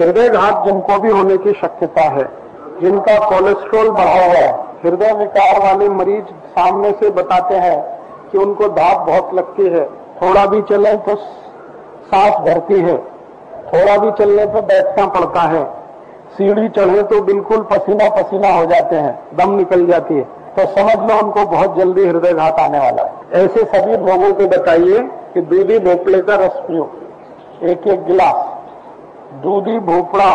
हृदय घात जिनको भी होने की शक्यता है, जिनका कोलेस्ट्रॉल बढ़ा हुआ है, हृदय विकार वाले मरीज़ सामने से बताते हैं कि उनको धाप बहुत लगती है। थोड़ा भी चले तो सांस भरती है, थोड़ा भी चलने पर बैठना पड़ता है। सीढ़ी चढ़े तो बिल्कुल पसीना पसीना हो जाते हैं, दम निकल जाती है। तो समझ लो उनको बहुत जल्दी हृदय घात आने वाला है। ऐसे सभी लोगों को बताइए कि दूधी भोपले का रस पियो एक एक गिलास। दूधी भोपड़ा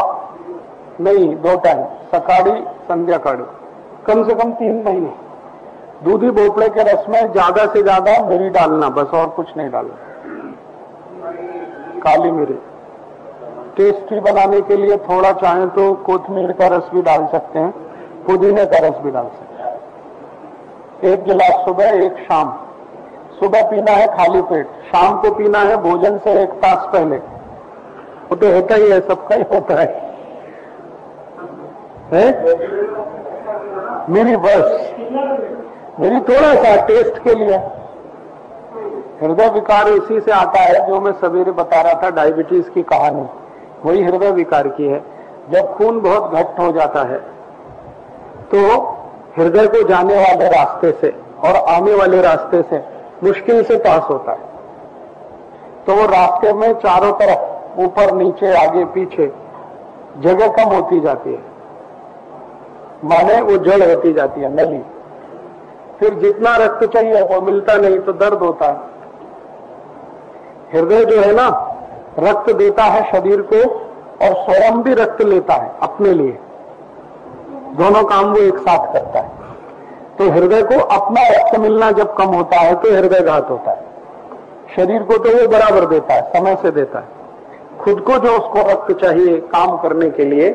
नहीं, दो टाइम सकाड़ी संध्या काड़ी कम से कम तीन महीने. दूधी भोपड़े के रस में ज़्यादा से ज़्यादा मिरी डालना, बस और कुछ नहीं डालना. काली मिरी. टेस्टी बनाने के लिए थोड़ा चाहे तो कोथमीर का रस भी डाल सकते हैं, पुदीने का रस भी डाल सकते हैं. एक गिलास सुबह, एक शाम. सुबह पीना है खाली पेट. शाम को पीना है भोजन से एक तास पहले. वो तो होता ही है सबका ही होता है, है? मेरी बस मेरी थोड़ा सा टेस्ट के लिए। हृदय विकार इसी से आता है जो मैं सवेरे बता रहा था डायबिटीज़ की कहानी। वही हृदय विकार की है। जब खून बहुत घट हो जाता है तो हृदय को जाने वाले रास्ते से और आने वाले रास्ते से मुश्किल से पास होता है। तो वो रास्ते में चारों तरफ़ ऊपर, नीचे, आगे, पीछे। जगह कम होती जाती है। माने वो जड़ होती जाती है, नली। फिर जितना रक्त चाहिए, वो मिलता नहीं तो दर्द होता है। हृदय जो है ना, रक्त देता है शरीर को, और स्वयं भी रक्त लेता है, अपने लिए। दोनों काम वो एक साथ करता है। तो हृदय को अपना रक्त मिलना जब कम होता है तो हृदय घात होता है। शरीर को तो वो बराबर देता है, समय से देता है। खुद को जो उसको रक्त चाहिए काम करने के लिए,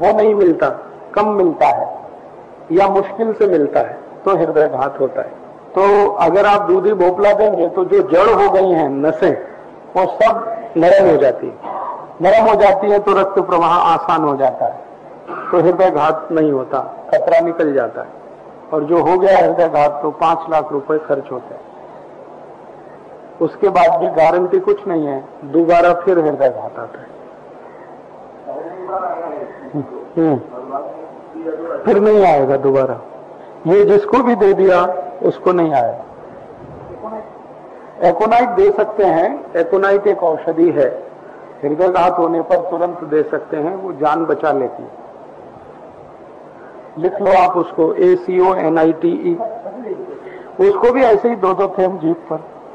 वो नहीं मिलता। कम मिलता है या मुश्किल से मिलता है तो हृदय घात होता है। तो अगर आप दूधी भोपला देंगे तो जो जड़ हो गई हैं, नसें, वो सब नरम हो जाती है। नरम हो जाती है तो रक्त प्रवाह आसान हो जाता है। तो हृदय घात नहीं होता, खतरा निकल जाता है। और जो हो गया हृदय घात तो पाँच लाख रुपए खर्च होते हैं। उसके बाद भी गारंटी कुछ नहीं है। दोबारा फिर हृदय घात आता है। हम्म। फिर नहीं आएगा दोबारा। ये जिसको भी दे दिया, उसको नहीं आएगा। एकोनाइट दे सकते हैं। एकोनाइट एक औषधि है। हृदय घात होने पर तुरंत दे सकते हैं। वो जान बचा लेती है। लिख लो आप उसको। ए सी O N I T E उसको भी ऐसे ही दो दो थे हम जीप पर।